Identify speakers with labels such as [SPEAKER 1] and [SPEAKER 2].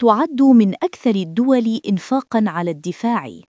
[SPEAKER 1] تعد من أكثر الدول إنفاقًا على الدفاع.